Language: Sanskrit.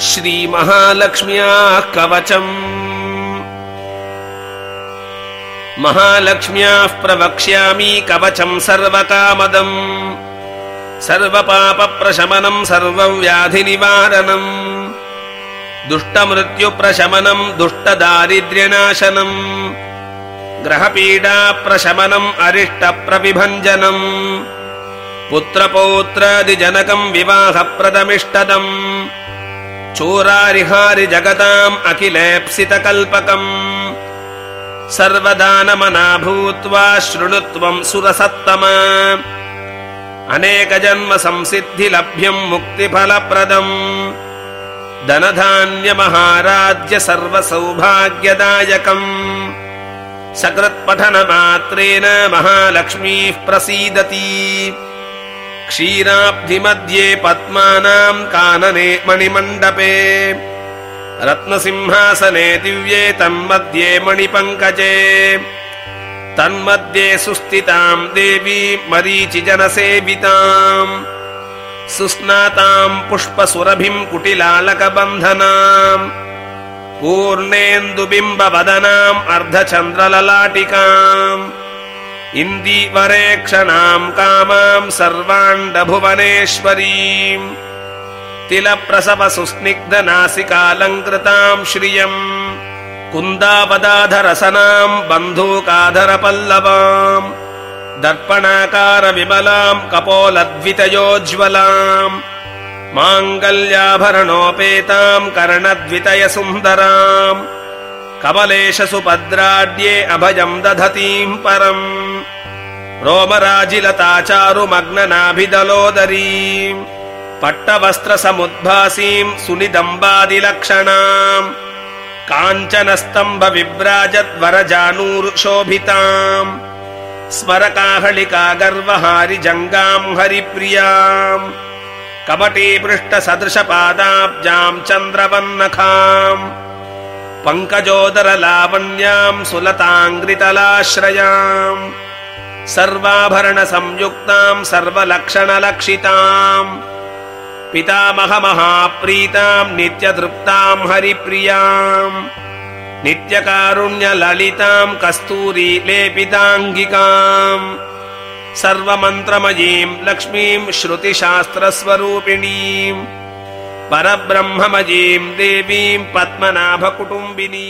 श्रीमहालक्ष्म्याः कवचम् महालक्ष्म्याः प्रवक्ष्यामि कवचम् सर्वकामदम्। सर्वपापप्रशमनम् सर्वव्याधिनिवारणम्। दुष्टमृत्युप्रशमनम् दुष्टदारिद्र्यनाशनम् ग्रहपीडाप्रशमनम् अरिष्टप्रविभञ्जनम् पुत्रपौत्रादिजनकम् विवाहप्रदमिष्टदम् चोरारिहारि जगताम् अखिलेप्सितकल्पकम्। सर्वदानमना भूत्वा शृणुत्वम् सुरसत्तमा। अनेकजन्म संसिद्धिलभ्यम् मुक्तिफलप्रदम्। धनधान्यमहाराज्य सर्वसौभाग्यदायकम् सकृत्पठनमात्रेण महालक्ष्मीः प्रसीदति क्षीराब्धिमध्ये पद्मानाम् कानने मणिमण्डपे रत्नसिंहासने दिव्ये तन्मध्ये मणिपङ्कजे तन्मध्ये सुस्थिताम् देवी मरीचिजनसेविताम् सुस्नाताम् पुष्पसुरभिम् कुटिलालकबन्धनाम् पूर्णेन्दुबिम्बवदनाम् अर्धचन्द्रललाटिकाम् इन्दीवरेक्षणाम् कामाम् सर्वाण्डभुवनेश्वरीम्। तिलप्रसवसुस्निग्धनासिकालङ्कृताम् श्रियम् कुन्दापदाधरसनाम् बन्धूकाधरपल्लवाम्। दर्पणाकारविमलाम् कपोलद्वितयोज्ज्वलाम्। माङ्गल्याभरणोपेताम् कर्णद्वितयसुन्दराम् कमलेश सुभद्राड्ये अभयम् दधतीम् परम्। रोमराजिलताचारुमग्ननाभिदलोदरीम् पट्टवस्त्रसमुद्भासीम् सुनिदम्बादिलक्षणाम्। काञ्चनस्तम्भ विव्राजद्वरजानूर्शोभिताम् स्मरकाहलिका गर्वहारि जङ्गाम् हरिप्रियाम्। कपटी पृष्ठसदृशपादाब्जाम् चन्द्रवन्नखाम् पङ्कजोदरलावण्याम् सुलताङ्ग्रितलाश्रयाम् सर्वाभरणसंयुक्ताम् सर्वलक्षणलक्षिताम् पितामहमहाप्रीताम् नित्यतृप्ताम् हरिप्रियाम् नित्यकारुण्यललिताम् कस्तूरी लेपिताङ्गिकाम् सर्वमन्त्रमयीम् लक्ष्मीम् श्रुतिशास्त्रस्वरूपिणीम् परब्रह्ममयीम् देवीम् पद्मनाभकुटुम्बिनी